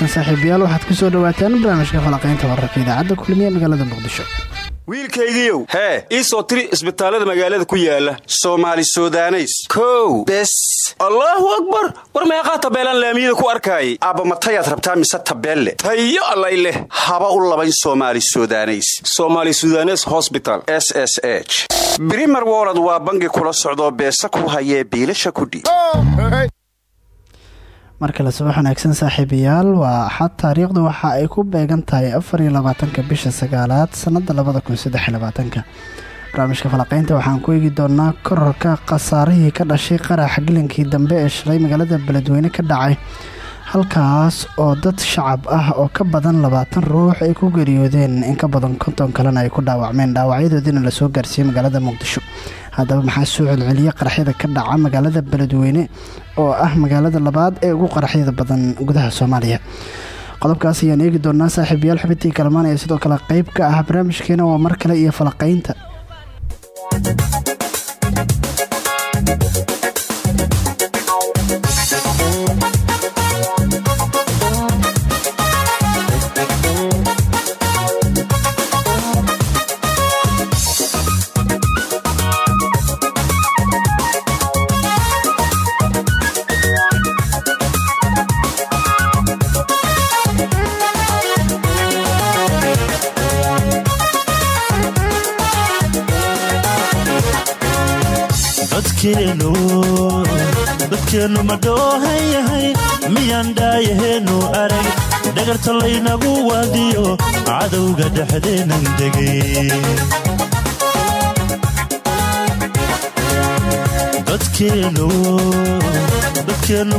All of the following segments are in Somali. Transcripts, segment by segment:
wanaagsan saaxiibayaal waxaad ku soo dhawaataan barnaamijka falaqaynta wararka idaacadda kulmiye magaalada muqdisho. Wiilkaygiiow hee ii soo tiri isbitaallada magaalada ku yaalla soomaali sudaneys. Kow bes. Allaahu akbar! War meeqaa tabeelaan laamiyada ku arkaayay aabba matayaad rabtaa mise tabeelle? Tayo allay leh. Haba u labayn soomaali sudaneys. Somaali sudanes hosbital s s h. Brimer wolod waa bangi kula socdoo beesa ku hayee biilasha kudhiib mar kale subax wanaagsan saaxiibayaal waa axad taariikhdu waxa ay ku beegan tahay afariyo labaatanka bisha sagaalaad sanada labada kun barnaamijka falaqeynta waxaan ku eegi doonaa kororka khasaarihii ka dhashay qaraxa gilinkii dambe ee shalay magaalada beledweyne ka dhacay halkaas oo dad shacab ah oo ka badan labaatan ruux ay ku geeriyoodeen. In ka badan konton kalena ay ku dhaawacmeen dhaawacyadoodiina la soo gaarsiiyey magaalada muqdisho haddaba maxaa soo celceliya qaraxyada ka dhaca magaalada beledweyne oo ah magaalada labaad ee ugu qaraxyada badan gudaha soomaaliya? Qodobkaas ayaan eegi doonaa saaxiibayaal xubintii kalamaan ee sidoo kale qeyb ka ah barnaamijkeena waa mar kale iyo falaqaynta dadkeennu ma yahay miyaan dhaayaheenu arag. Dhagarta laynagu waadiyo cadowga dhexdeennan degay. Dadkeennu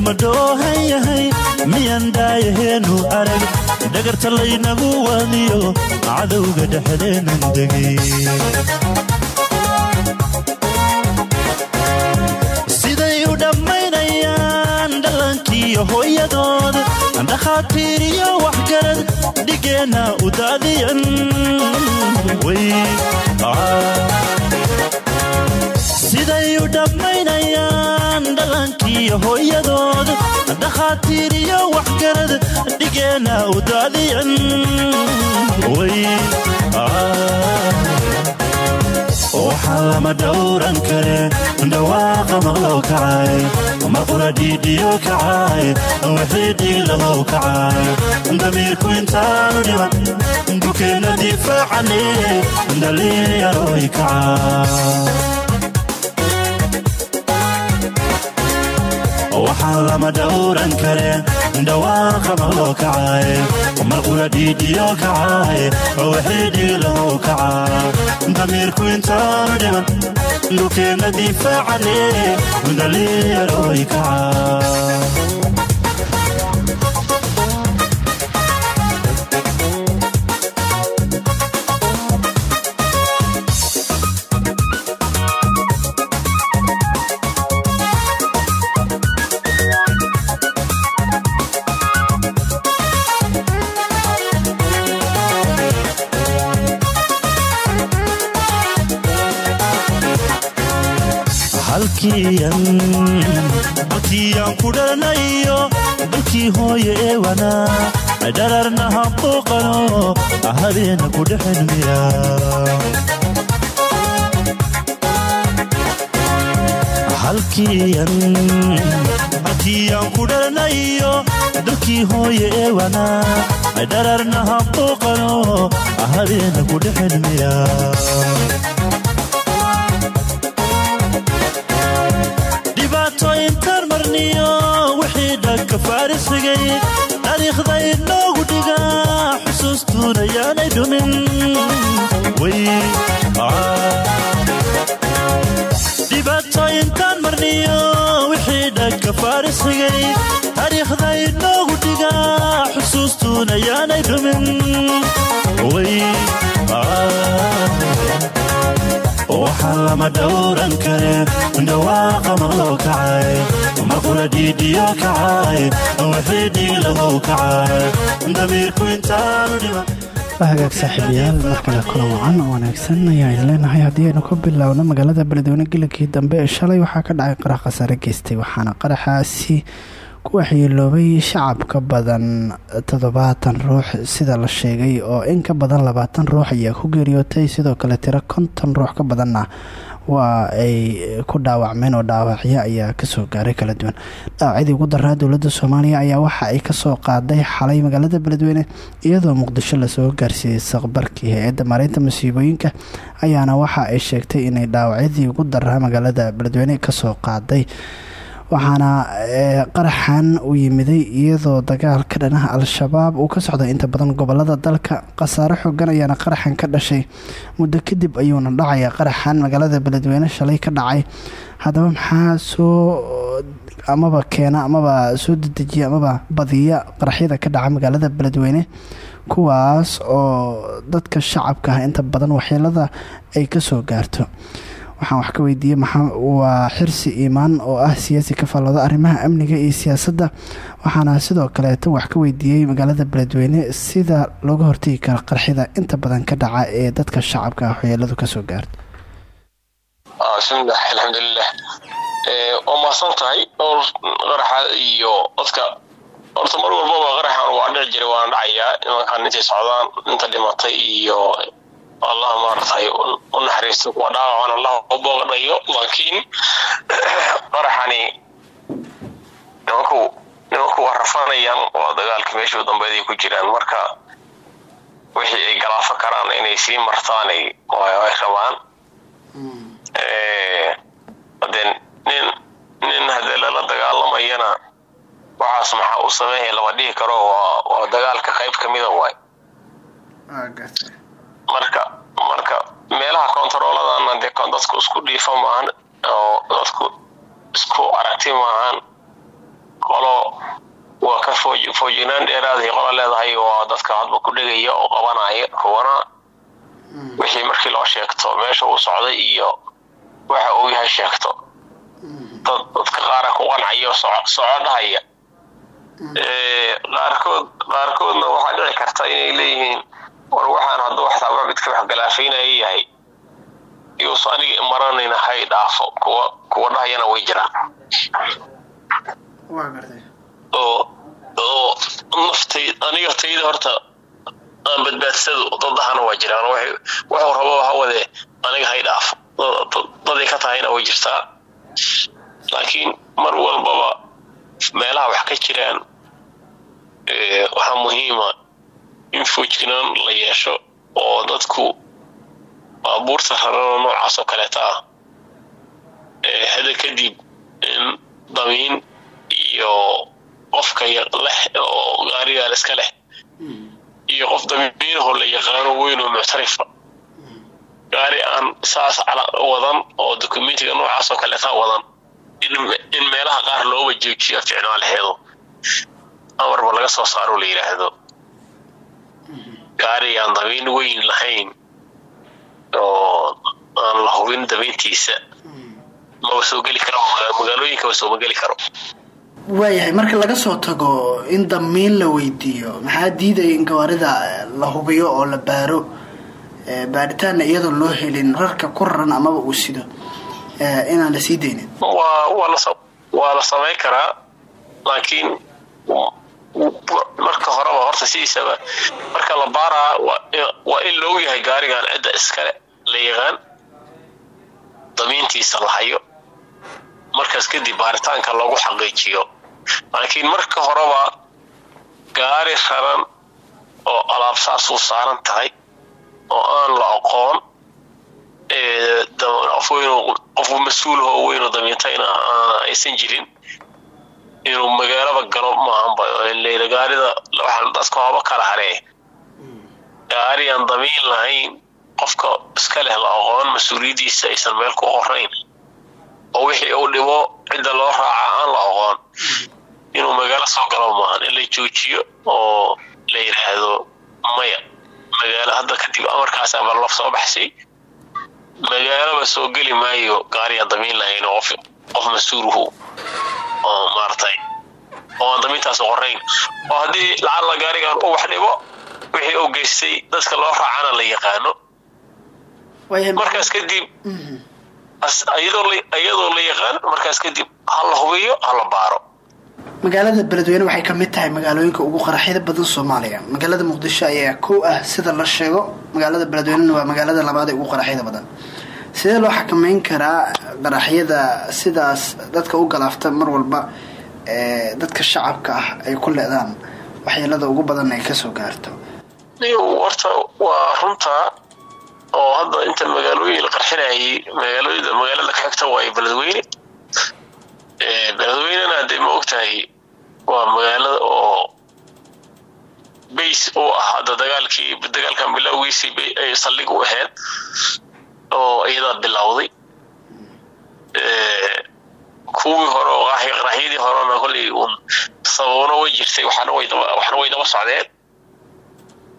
ma yahay miyaan dhaayaheenu arag. Dhagarta laynagu waadiyo cadowga dhexdeennan degay iyo hooyadood dhakhaatiir iyo waxgarad u daadiyan. Siday u dhammaynayaan dhallaankiiyo hooyadood dhakhaatiir iyo waxgarad dhigeenna u daadiyan. Waxaa lama dhowran kare dhawaaqa maqlow kacay maqura dhiidhiyo kacay wixii dhiilahow kacay damiirku intaanu dhiman dukeenna difaacane dhalinyarooy kacay waxaan lama dhowran kare dhawaaqa maqloo kacay marqura dhiidhiyo kacay wixii dhiilahow kacay damiirku intaanu dhiman dhulkeenna difaacane dhalinyarooy habeena ku dhexenmiya intaan marniyo wixii dhanka faarisigay taariikhda inoogu dhigaa xusuustuuna yaanay dhumin dhibaato intaan marniyo wixii dhanka faarisigay taariikhda inoogu dhigaa xusuustuuna yaanay saaxiibayaal markale kulan wacan oo wanaagsan ayaa idin leenahay haddii aynu ku biloawno magaalada beledweyne gelinkii dambe ee shalay waxaa ka dhacay qarax khasaare geystay waxaana qaraxaasi ku waxyeeloobay shacab ka badan toddobaatan ruux sida la sheegay oo in ka badan labaatan ruux ayaa ku geeriyootay sidoo kale tiro konton ruux ka badanna waa ay ku dhaawacmeen oo dhaawacyo ayaa ka soo gaaray kala duwan. Dhaawacyadii ugu daraa dowladda soomaaliya ayaa waxa ay ka soo qaaday xalay magaalada beledweyne iyadoo muqdisho la soo gaarsiiyey saqbarkii hay'adda maareynta masiibooyinka ayaana waxa ay sheegtay inay dhaawacyadii ugu daraa magaalada beledweyne ka soo qaaday waxaana eh, qaraxan u yimiday iyadoo dagaal ka dhanaha al-shabaab uu ka socday inta badan gobollada dalka. Khasaare xoogan ayaana qaraxan ka dhashay. Muddo kadib ayuuna dhacayaa qaraxan. Magaalada beledweyne shalay ka dhacay. Haddaba maxaa soo amaba keena amaba soo dedejiya amaba badiya qaraxyada ka dhaca magaalada beledweyne? Kuwaas oo dadka shacabka ah inta badan waxyeelada ay ka soo gaarto waxaan wax ka weydiiyey waa xirsi iimaan oo ah siyaasi ka faallooda arrimaha amniga iyo siyaasadda. Waxaana sidoo kaleeto wax ka weydiiyey magaalada beledweyne sida looga hortegi karo qarxida inta badan ka dhaca ee dadka shacabka ah waxyeeladu ka soo gaarta bismillaah alxamdulilah waa mahadsan tahay dhowr qaraxa iyo dadka. Horta mar walbaba qaraxan waa dhici jiray waana dhacayaa. Nimankan intay socdaan inta dhimatay iyo allah maaragtay u naxariisto kuwa dhaawacan allah u booqdhayo laakiin qaraxani nimanku nimanku waa rafanayaan waa dagaalka meeshuu dambeeday ku jiraan. Marka wixii ay galaafo karaan inay sii martaan ay rabaan. Hadee nin nin hadee lala dagaalamayana waxaas maxaa u sameeya lama dhihi karo waa dagaalka qayb kamida waay marka marka meelaha kontarooladanna dee dadku isku dhiifa maahan oo dadku isku aragti maahan qolo waa ka foojinaan dheeraadahay qola leedahay waa dadka hadba ku dhegaya oo qabanaya kuwana. Wixii markii loo sheegto meesha uu socday iyo waxa uu yahay sheegto. Dad dadka qaara ku qancaya soco dhahaya qaarkood qaarkoodna waxaa dhici karta inay leeyihiin war waxaan hadduu waxtaaba midka wax galaafaynaya yahay. Yuusa aniga imaranayna hay dhaafo. Kuwa kuwa dhahayana way jiraan. Oo oo naftay aniga tayda horta aan badbaadsado dadahana waa jiraan. Wuxuu rabo hawadee aniga hay dhaafo. Daday ka tahayna way jirtaa. Laakiin mar walbaba meelaha wax ka jiraan waxaa muhiima in foojgnaan la yeesho oo dadku baabuurta rarana noocaas oo kaleeta ah. Hada kadib in damiin iyo qofka leh oo gaarigaan iska leh iyo qof damiinho la yaqaano weyn oo muctarifa gaari aan saas wadan oo dokumentiga noocaas oo kaleeta wadan in meelaha qaar looba joojiyo ficnaalaheedu amarba laga soo saaro la yidhaahdo gaari aan dabiin weyn lahayn oo aan la hubin dabiintiisa maba soo geli karo? Magaalooyinkaba sooma geli karo? Waayahay marka laga soo tago in damiin la weydiiyo maxaa diidaya in gawaarida la hubiyo oo la baaro? Baaritaanna iyadoo loo helin rarka ku raran amaba uu sido. Inaan la sii daynin. Waa la samayn karaa laakiin marka horeba horta sidiisaba marka la baaraa waa in loogu yahay gaarigan cidda iskale la yaqaan damiintiisa la hayo. Markaas kadib baaritaanka loogu xaqiijiyo. Laakiin marka horeba gaari raran oo alaab saasuu saaran tahay oo aan la aqoon qof mas'uulho weynoo damiintayna aysan jirin inuu magaalaba galo maahanba gaarida dadka hooba kala haree. Gaari aan damiin lahayn qofka iska leh la aqoon mas'uuliyaddiisa aysan meel ku qorayn oo wixii uu dhibo cidda loo raaca aan la aqoon. Inuu magaalo soo galo maahan in la joojiyo oo la yidhaahdo maya. Magaalo hadda kadib amarkaasaba laf soo baxsay. Magaalaba soo geli maayo gaariyaa damiin lahayn qof mas'uuruhu oo maaratay oo aan damiintaas qorayn oo haddii lacalla gaarigan u wax dhibo wixii uu geystay dadka loo raacana la yaqaano markaas kadib iyadoo la yaqaan markaas kadib ha la hubiyo ha la baaro magaalada beledweyne waxay ka mid tahay magaalooyinka ugu qaraxyada badan soomaaliya magaalada muqdisho ayaa kow ah sida la sheego. Magaalada beledweynena waa magaalada labaad ee ugu qaraxyada badan sidee loo xakameyn karaa qaraxyada sidaas dadka u galaafta mar walba dadka shacabka ah ay ku leedaan waxyeelada ugu badan ay ka soo gaarto? Horta waa runtaa oo hadda inta magaalooyin la qarxinayay magaalooyida magaalada ka xigta waayo beledweyne. Beledweynena hadee ma ogtahay waa magaalada oo bays u ah hadda dagaalkii dagaalkan bilowgiisii saldhig u ahayd oo iyadaa bilowday. Kuwii hore oo qaraxyadii horena kolley uun sababna way jirtay waxna way daba socdeen.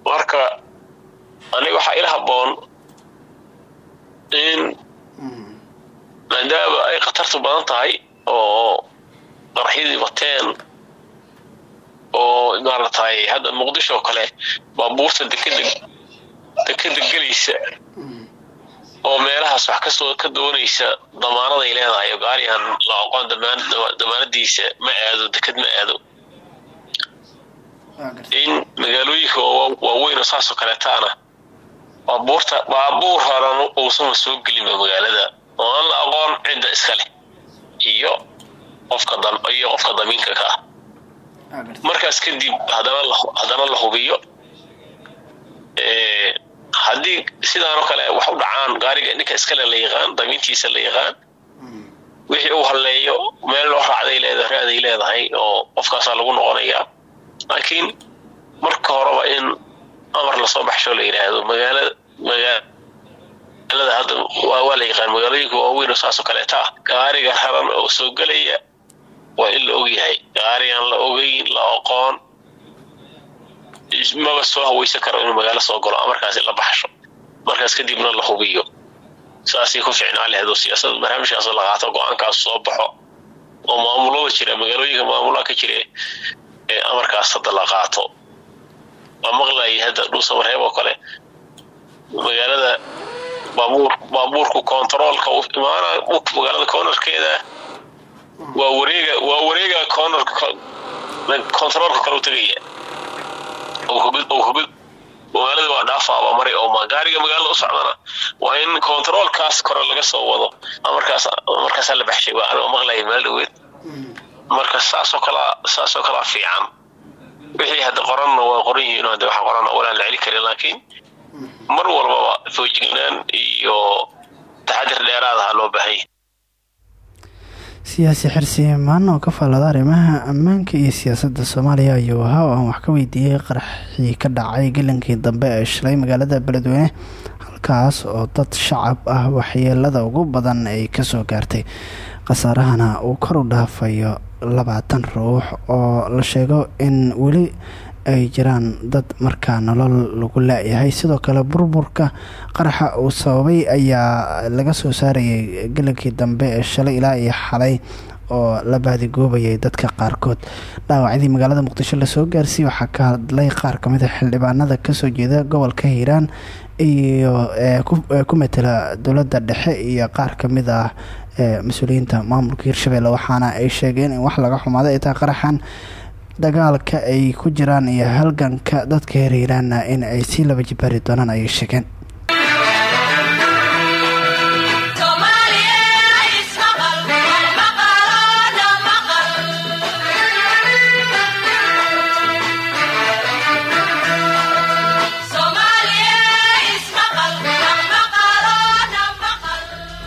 Marka aniga waxaa ila haboon in maadaama ay khatartu badan tahay oo qaraxyadii bateen oo maaragtay hadda muqdisho kale baabuurta dekeda dekeda gelaysa oo meelahaas wax ka soo ka doonaysa damaanaday leedahay oo gaarigan la aqoon damaanadiisa ma aado deked ma aado. In magaalooyinka waaweyn oo saasoo kaleetaana baabuurta baabuur horan uusama soo gelinba magaalada. Oo aan la aqoon cidda iska leh iyo qofka iyo qofka damiinka ka ah. Markaas kadib haddana la hubiyo haddii sidaanoo kale wax u dhacaan gaariga ninka iskale la yaqaan damiintiisa la yaqaan wixii uu halleeyo meel loo raacday leedahay raaday leedahay oo qofkaasaa lagu noqonayaa laakiin marka horeba in amar la soo baxsho la yidhaahdo magaalada magaalada hadda waa la yaqaan magaalooyinka waaweyn oo saasoo kaleeta ah gaariga raran oo soo gelaya waa in la ogyahay. Gaarigaan la ogeyn la aqoon maba soo haweysan karo inuu magaalo soo galo amarkaas in la baxsho. Markaas kadibna la hubiyo. Saasay ku ficnaa laheed siyaasada barnaamijkaas la qaato go'aankaas soo baxo. Oo maamulada jira magaalooyinka maamulaha ka jira ee amarkaas hadda la qaato. Waa maqlayay hadda dhuusamareeb oo kale. Magaalada baabuur baabuurku kontaroolka imaana magaalada koonarkeeda waa wareega waa wareega koonarka kontaroolka kale u tegaya hubid magaalada waa dhaafaaba maray oo gaariga magaalada u socdana. Waa in kontaroolkaas kore laga soo wado. Markaasaa la baxshay waa anoo maqlaya meel dhaweed marka saasoo kala saasoo kalaa fiican. Wixii hadda qoranna waa qoran yihiin hadda waxa qoran walaan la celi karin laakiin mar walbaba foojignaan iyo taxadir dheeraadaha loo baahanya siyaasi xirsi imaan oo ka faallada arrimaha ammaanka iyo siyaasadda soomaaliya ayuu ahaa oo aan wax ka weydiiyey qaraxii ka dhacay gelinkii dambe ee shalay magaalada beledweyne halkaas oo dad shacab ah waxyeelada ugu badan ay ka soo gaartay. Khasaarahana uu kor u dhaafayo labaatan ruux oo la sheego in weli ay jiraan dad markaa nolol lagu laayahay sidoo kale burburka qaraxa uu sababay ayaa laga soo saarayay gelinkii dambe ee shalay ilaa iyo xalay oo la baadigoobayay dadka qaarkood. Dhaawacyadii magaalada muqdisho la soo gaarsiiy waxaa ka hadlay qaar ka mid a xildhibaanada ka soo jeeda gobolka hiiraan iyo ku matela dowladda dhexe iyo qaar ka mid ah mas'uuliyiinta maamulka hirshabelle waxaana ay sheegeen in wax laga xumaaday ay qaraxan dagaalka ay ku jiraan iyo halganka dadka heer hiiraanna in ay sii laba jibaari doonaan ayay sheegeen.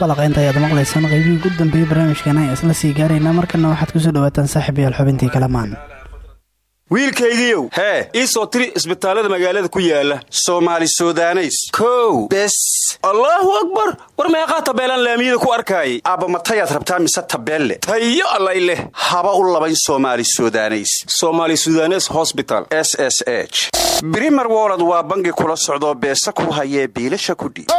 Balaqeynta ayaad maqlaysaan qaybihii ugu dambeeyey barnaamijkeena ayaa isla sii gaaraynaa markana waxaad ku soo dhawaataan saaxiibayaal xubintii kalamaan wiilkaygiiow hee ii soo tiri isbitaallada magaalada ku yaalla soomaali sudaneys. Kow. Bes. Allaahu akbar. War meeqaa tabeelaan laamiyada ku arkaayay aabbamatayaad rabtaa mise tabeelle? Tayo allay leh. Haba u labayn soomaali sudaneys. Somaali sudanes hosbital s s h. Brimer wolod waa bangi kula socdoo beesa ku hayee biilasha kudhiib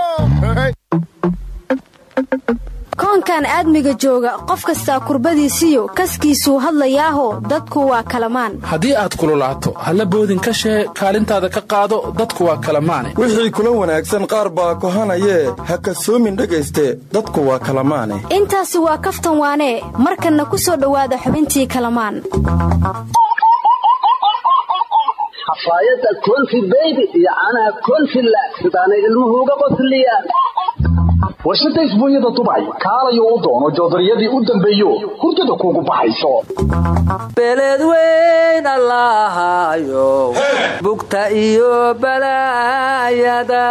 koonkan aadmiga jooga qof kastaa kurbadiisiyo kaskiisuu hadlayaaho dadku waa kalamaan. Haddii aad kululaato halla boodin ka shee kaalintaada ka qaado dadku waa kalamaane. Wixii kula wanaagsan qaar baa kohanayee ha kasoomin dhegayste dadku waa kalamaane. Intaasi waa kaftan waanee markanna ku soo dhowaada xubintii kalamaan. Xafaayadda konfi beybi iyo caanaha konfila sidaanay ilmuhu uga qosliyaan warshada isbuunyada dubay kaalayo u doono joodariyadii u dambeeyo hurdada kuugu baxayso beled weyn allaahayo bugta iyo balaayada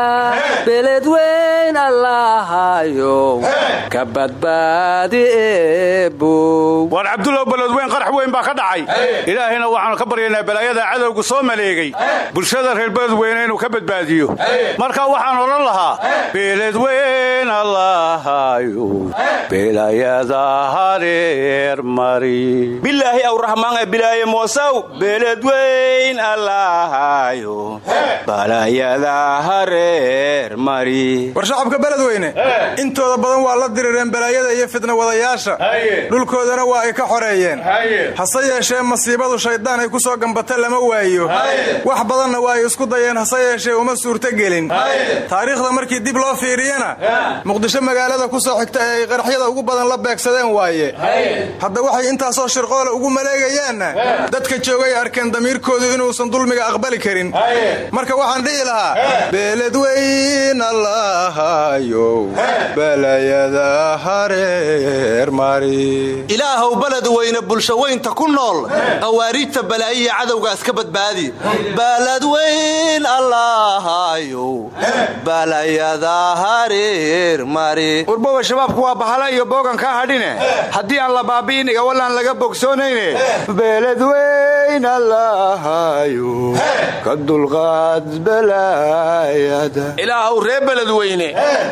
beled weyn allaahayo ka badbaadi eebow waar cabdulow beledweyn qarax weyn baa ka dhacay. Ilaahayna waxaanu ka baryaynaa balaayada cadowga soo maleegay. Bulshada reer beledweyne inuu ka badbaadiyo. Marka waxaan odhan lahaa beledweyn allahayo bilaahi awraxmaan ee bilaaye moosaw beledweyn allaahayo balayada hareer mari war shacabka beledweyne intooda badan waa la dirireen balaayada iyo fidna wadayaasha. Dhulkoodana waa ay ka xoreeyeen. Hase yeeshee masiibadu shayddaan ay ku soo gambata lama waayo. Wax badanna waa ay isku dayeen hase yeeshee uma suurtogelin taariikhda markii dib loo fiiriyana muqdisho magaalada ku soo xigta ee ay qaraxyada ugu badan la beegsadeen waaye. Hadda waxay intaasoo shirqoola ugu maleegayaanna dadka joogay arkeen damiirkoodu inuusan dulmiga aqbali karin. Marka waxaan dhihi lahaa beeledweyn allahayo balayada hareer mari ilaahow beled weyne bulsho weynta ku nool. Qawaariijta balaayiya cadowgaas ka badbaadi. Baladweyn allahayo balayada hareer warbowa shabaabku waa bahala iyo boogan kaa hadhine. Haddii aan la baabi'in igawalaan laga bogsoonayne beeledweyn allahayo ka dulqaad balaayada. Ilaahow ree beledweyne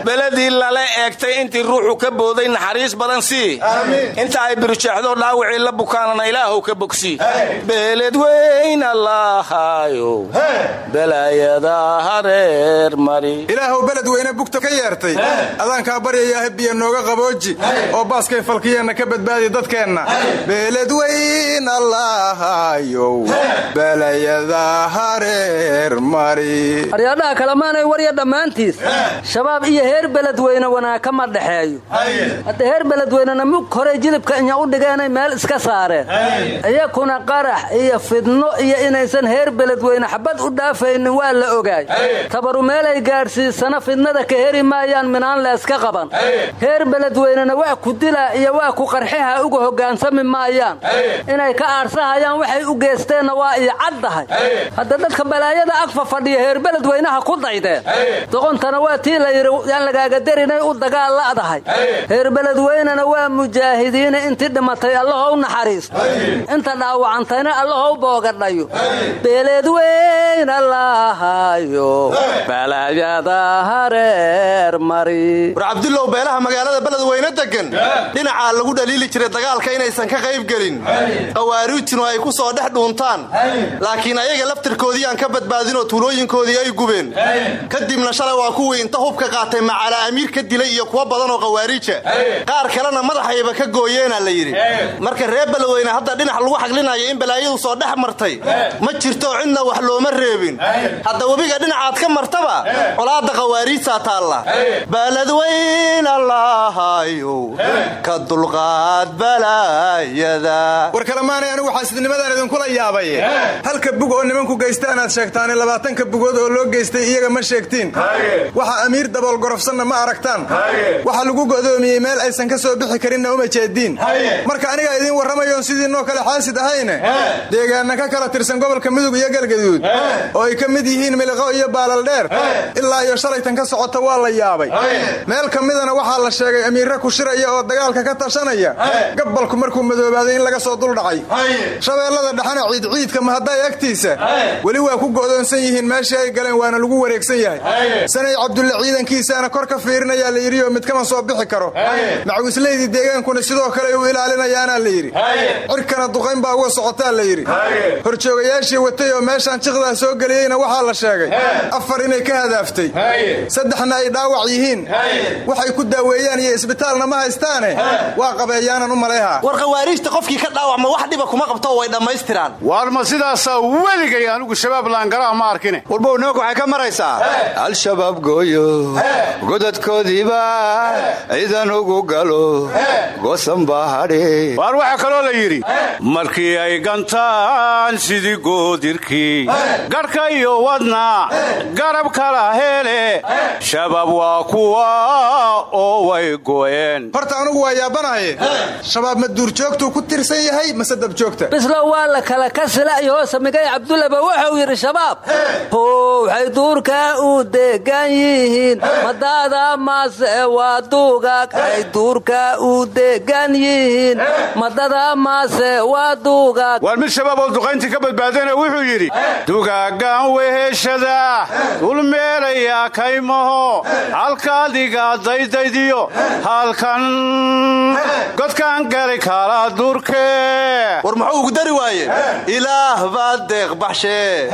beledii lala eegtay intii ruuxu ka booday naxariis badan sii. Inta ay birujeexdo dhaawicii la bukaanana ilaahow ka bogsii beeledweyn allahayo balaayada hareer mari. Ilaahow beledweyne bugta ka yeertay adaankaa baryayaa biyo nooga qabooji. Oo baaskay falkiyeenna ka badbaadi dadkeenna. Beeledweyn allahayow balayada hareer mari. Aryadhaha kalemaanay warya dhammaantiis. Shabaab iyo heer beledweyne wanaag kama dhexeeyo hadda heer beledweynena mug horey jilibka inya u dhigeenay meel iska saareen. Iyakuna qarax iyo fidno iyo inaysan heer beledweyne xabad u dhaafaynin waa la ogaay. Tabaru meelay gaadhsiisana fidnada ka heri maayaan minaan leeska qaban. Heer beledweynena waa ku dilaa iyo waa ku qarxiha uga hoggaansami maayaan. Inay ka aarsahayaan waxay u geesteenna waa iyo caddahay. Hadda dadka balaayada agfa fadhiya heer beledweynaha ku daydeen doqontana waa tii la yidhi yaan lagaaga darinay u dagaal la'dahay. Heer beledweynena waa mujaahidiina intii dhimatay allahow naxariisto inta dhaawacantayna allahow boogadhayo beeleedweyn allahayo balaayada hareer mari war cabdulow beelaha magaalada beledweyne degan. Dhinacaa lagu dhaliili jiray dagaalka inaysan ka qayb gelin. Qawaariijtinu ay ku soo dhex dhuuntaan. Laakiin ayaga laftirkoodii aan ka badbaadinoo tuulooyinkoodii ay gubeen. Kadibna shalay waa kuwii inta hubka qaatay macala amiir ka dilay iyo kuwo badanoo qawaariija qaar kalena madaxayba ka gooyeena la yidhi. Marka reer beledweyne hadda dhinac lagu xaglinayo in balaayadu soo dhex martay ma jirto cidna wax looma reebin. Hadda webiga dhinacaad ka martaba colaadda qawaariijtaa taalla baladweyn allahayo ka dulqaad balaayada war kalemaanay anigu xaasidnimadaan idinkula yaabay. Halka bug oo nimanku geystaan aad sheegtaani labaatanka bugood oo loo geystay iyaga ma sheegtiin. Waxa amiir daboolgorofsanna ma aragtaan. Waxa lagu godoomiyey meel aysan ka soo bixi karinna uma jeediin marka anigaa idiin warramayoon sidiinoo kale xaasid ahayne. Deegaanna ka kala tirsan gobolka mudug iyo galgaduud. Oo ay ka mid yihiin miliqo iyo baalaldheer ilaa iyo shalaytan ka socota waa la yaabay meel ka midana waxaa la sheegay amiirre ku shiraya oo dagaalka ka tashanaya. Gabalku markuu madoobaaday in laga soo duldhacay shabeellada dhexana ciidciidka mahadday agtiisa? Weli waa ku go'doonsan yihiin meeshii ay galeen waana lagu wareegsan yahay. Sanay cabdulle ciidankiisaana kor ka fiirinayaa la yidhi oo mid kama soo bixi karo. Macawislaydii deegaankuna sidoo kale u ilaalinayaanaa la yidhi. Cirkana duqayn baa uga socotaa la yidhi. Horjoogayaashii watay oo meeshaan jiqdaa soo geliyeyna waxaa la sheegay. Afar inay ka hadaaftay saddexna ay dhaawac yihiin waxay ku daaweeyaan iyo isbitaalna ma haystaane. Waa qabeeyaanan u malayha war khawaariijta qofkii ka dhaawacma wax dhiba kuma qabto way dhammaystiraan. Waar ma sidaasaa weligay anigu shabaab laangaraha ma arkine. Warbow nimanku waxay ka maraysaa. Al-shabaab gooyo godadkoodiiba ciidan ugu galo goosan baa hadhe waar waxaa kaloo la yidhi markii ay gantaan sidii goodirkii garhka iyo wadna garab kala hele shabaab waa kuwa oo way gooyeen horta anugu waa yaabanahay shabaab ma duurjoogtuu ku tirsan yahay mase dabjoogta bislo waa la kala kasila iyo samigay cabdullaba wuxuu yidhi shabaab how waxay duurka u degan yihiin madaada mase waa duugag ay duurka u degan yihiin madada mase waa duugag waar mid shabaab oo duqayntii ka badbaadana wuxuu yidhi dugaagaan weheshada dulmeelayaa kaymaho halkaadiga daydaydiyo halkan godkaan gali kala durkee war muxuu ugu dari waaye? Ilaah baa deeq baxshee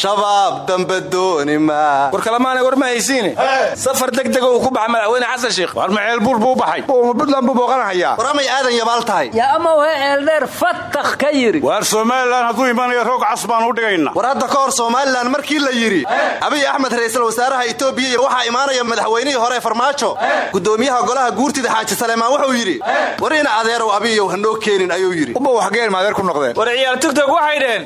shabaab dambe dooni maa war kalamaana war ma haysiine safar degdega uu ku baxa madaxweyne xasan sheikh. Waar maceel buur buu baxay? Buntland buu booqanahayaa war amay aadan yabaal tahay? Yaa ama wahe ceeldheer fatakh ka yidhi waar somalilan hadduu imanayo roog cas baan u dhigayna. War hadda ka hor somalilan markii la yidhi abiy axmed ra'iisul wasaaraha etoobiya waxaa imaanaya madaxweynihii hore farmaajo gudoomiyaha golaha guurtida xaaji saleemaan wuxuu yidhi war ina adeerow abiyow hanoo keenin ayuu yidhi. Ubow xageen maadeer ku noqdeen? War ciyaal tigtog waxay dheheen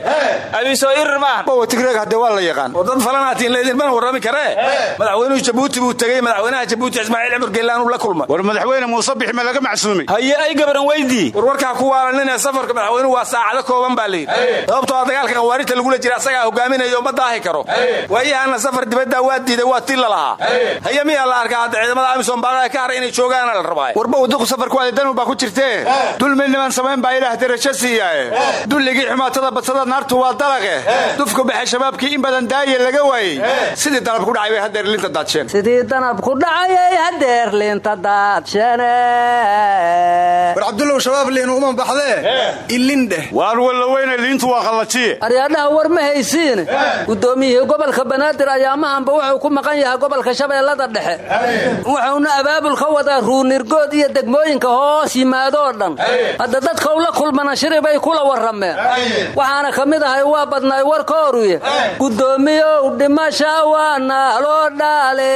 abiisoo irir maahan ubow tigreeg haddee waa la yaqaan. War dad falanaatiin laydinmana warrami karee madaxweynuhu jabuuti buu tegey madaxweynaha jabuuti ismaaciil cumar geelaan uu la kulmay. War madaxweyne muuse bixi ma laga macsuumay haye ay gabaran weydii. War warkaa ku waalanine safarka madaxweynuhu waa saacado kooban baa layidhi sababtoo a dagaalka khawaarijta lagula jira asagaa hogaaminayo uma daahi karo. Waayahana safar dibaddaa waa diiday waa ti lalahaa haye arkaa hadda ciidamada amisom baaqaa ka hara inay joogaana la rabaa warbow duqu safarku aadanu baa ku jirtee? Dulmi niman samayn baa ilaah darajo siiyaaye dulligii xumaatada badsada naartu waa dalaqe. Dufku baxe shabaabkii in badan daaye laga waayey. Sidii dalab ku dhacay bay haddeer linta daadsheen. Sidii danab ku dhacayay hadeer liinta daadshane war cabdullow shabaab liinu uma baxdee ilindheh waar wallaweyne liintu waa qallajiye aryaadhaha war ma haysiine gudoomiyihii gobolka banaadir ayaamahanba wuxuu ku maqan yahay gobolka shabeellada dhexe wuxuuna abaabul ka wadaa ruunirgood iyo degmooyinka hoos yimaadoo dhan. Hadda dadka ula kulmana shiri bay kula warrameen. Waxaana ka mid ahay waa badnaay warkooruye gudoomiyow dhimasha waa naaloo dhaale.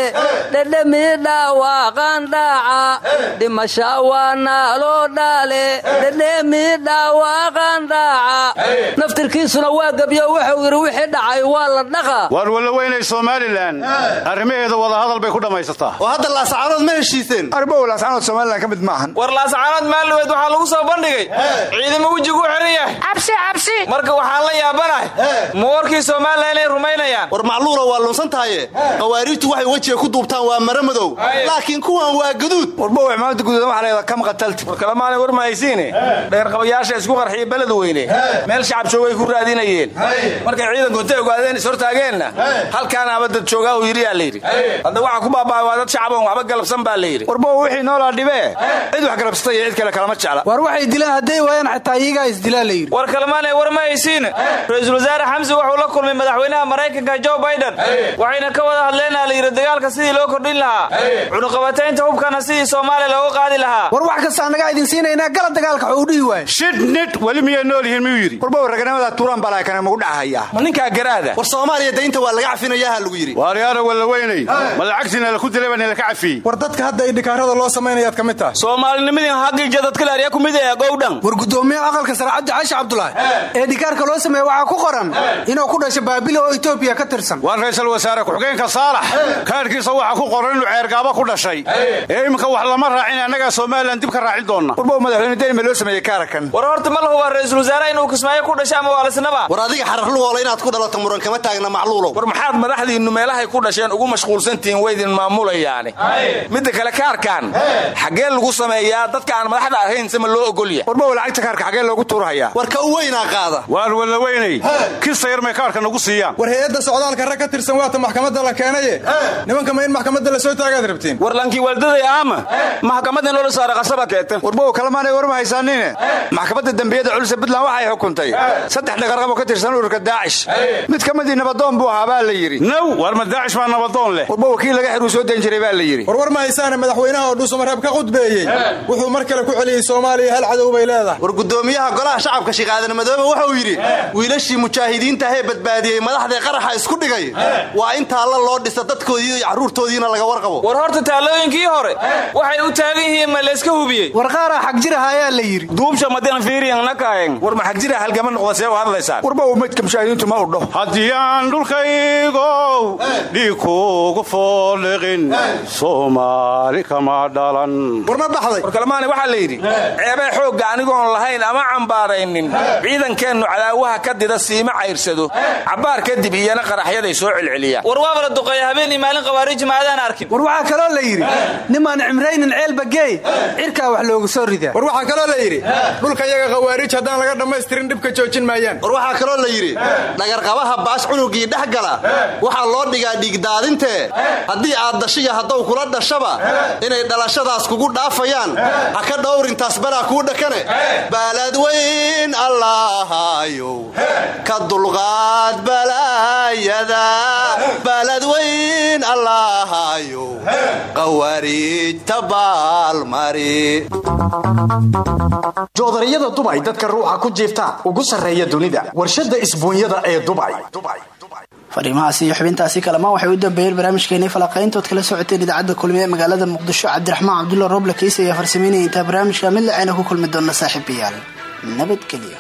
Dhedhemi dhaawaqan dhaaca. Dhimasha waa naaloo dhaale. Dhedhemi dhaawaqan dhaaca. Naftirkiisuna waa gebyo wuxuu yidhi wixii dhacay waa la dhaqa waar wallaweynay somalilan. Arrimaheeda wadahadal bay ku dhammaysataa oo hadda laasacaanood ma heshiiseen arbow laascaanood somalilan ka mid maahan. War laasacaanood maalluweed waxaa lagu soo bandhigay. Ciidamo wejigu xiran yahay. Cabsi cabsi marka waxaan la yaabanahay. Ma warkii somalilan inay rumaynayaan? War macluula waa lunsan tahaye khawaariijtu waxay wejiga ku duubtaan waa mara madow. Laakiin kuwan waa gaduud warbow cimaamada guduudan waxa leedaha kam qatalti? War kalemaanay war ma haysiine dheerqabayaasha isku qarxiya beled weyne. Meel shacab joogay ku raadinayeen. Markay ciidanku intay ogaadeen is hortaageenna halkaana aba dad joogaa uu yidhi yaa layidhi hadda waxa ku baaba'ay waa dad shacaboon waxba galabsan baa layidhi warbow wixii noolaa dhibee cid wax galabsatay iyo cid kale kalama jecla. War waxay dilaan hadday waayaan xataa iyagaa isdilaa layidhi war kalemaanay war ma haysiine ra'iisul wasaare xamsi wuxuu la kulmay madaxweynaha maraykanka jo biden. Waxayna ka wada hadleenaa layidhi dagaalka sidii loo kordhin lahaa. Cunuqabataynta hubkana sidii soomaaliya looga qaadi lahaa. War wax kasta annagaa idin siinaynaa gala dagaalka xuu dhihi waaye shid nid weli miyay nool yihiin miyuu yidhi? Warbow raganimada tuuraan balaakana magu dhacahayaa ma ninkaa garaada? War soomaaliya daynta waa laga cafinayaha lagu yidhi. Waaryaara wallaweynay ma lacagtiina laku dilay baa nilaka cafiyey war dadka hadda idhikaarada loo samaynayaad ka mid tahay. Soomaalinimadii haqiija dadkale arya ku mid ee gowdhan. War gudoomiyaha aqalka sare cabdi caashi cabdulaahi ee dhikaarka loo sameeye waxaa ku qoran inuu ku dhashay baabile oo etoobiya ka tirsan. Waa ra'iisul wasaare ku-xigeenka saalax. Kaadhkiisa waxaa ku qoran inuu ceergaaba ku dhashay. Ee iminka wax lama raacin annagaa somalilan dib ka raacin doonna. Warbow madaxweyne deni ma loo sameeyey kaarakan war horta ma la hubaa ra'iisul wasaare inuu kismaayo ku dhashay ama waalisnaba war adiga xararluhoola inaad ku dhalato muran kama taagna macluulow. War maxaad madaxdiinnu meelahay ku dhasheen ugu mashquulsantihiin waydin maamulayaane midda kale kaarkan xaggee lagu sameeyaa dadka aan madaxda ahayn sama loo ogolya. Warbow lacagta kaarka xaggee loogu tuurahayaa war ka u weynaa qaada. Waar wallaweynay kista yar may kaarka nagu siiyaan. War hay'adda socdaalka rag ka tirsan waata maxkamadda la keenaye? Nimanka ma in maxkamadda la soo taagaad rabtiin war lankii waldaday aama maxkamadda noola saara qasaba keeta warbow kalemaanay warma haysaanine? Maxkamadda dembiyada culse puntland waxay xukuntay. Saddex dhaqarqabo ka tirsan ururka daacish mid ka midii nabadoon buu ahaa baa la yidhi. Naw war ma daacish baa nabadoon leh. Warba wakiil laga xiruu soo dan jiray baa la yidhi. Warwar ma haysaane madaxweynaha oo dhuusamareeb ka qudbeeyey wuxuu mar kale ku celiyey soomaaliya hal cadow bay leedahay. War gudoomiyaha golaha shacabka sheekh aadan madoobe wuxuu yidhi wiilashii mujaahidiintahee badbaadiyey madaxdii qaraxa isku dhigay. Waa in taalla loo dhisa dadkoodii iyo carruurtoodiina laga warqabo war horta taallooyinkii hore waxay u taagan yihiin ma layska hubiyey? Warqaaraa xagjiraha ayaa la yidhi. Duubsha madan fiiriyanakaayeng war ma xagjira halgama noqda see u hadlaysaan. Warba uu midka mujaahidiintu ma udho haddii aan dhulkaygow dhiig kuugu fooliqin soomaali kama dhalan. War ma baxday? Warkalmaani waxaa la yidhi ceebee xoogga anigoon lahayn ama cambaaraynin ciidankeennu cadaawaha ka dida siima cayrsado. Cabbaar kadib iyana qaraxyaday soo celceliyaan war waaba la duqeeya habeenii maalin maadaan arkin. War waxaa kaloo la yidhi nimaan cimraynin ceelbageey cirkaa wax loogu soo ridaa. War waxaa kaloo la yidhi dhulka yaga khawaariij haddaan laga dhammaystirin dhibka joojin maayaan. War waxaa kaloo la yidhi dhagarqabaha baas cunugii dhex gala waxaa loo dhigaa dhiigdaadintee haddii aad dashiya haddaw kula dhashaba inay dhalashadaas kugu dhaafayaan ha ka dhowrintaas balaa kuu dhakane. Baaladweyn allaahayow ka dulqaad balaayada baaladweyn allaahayow qawaariijta baalmari joodariyada dubay dadka ruuxa ku jiifta ugu sarreeya dunida. Warshadda isbuunyada ee dubay fariimahaasi iyo xubintaasi kalamaan waxay u dambeeyeen barnaamijkeenii falaqayntood kala socoteen idaacadda kulmiye ee magaalada muqdisho cabdiraxmaan cabdulla rooble kiisa ayaa farsameynaya intaa barnaamijka mid lacayna ku kulmi doona saaxiibayaal nabadgelyo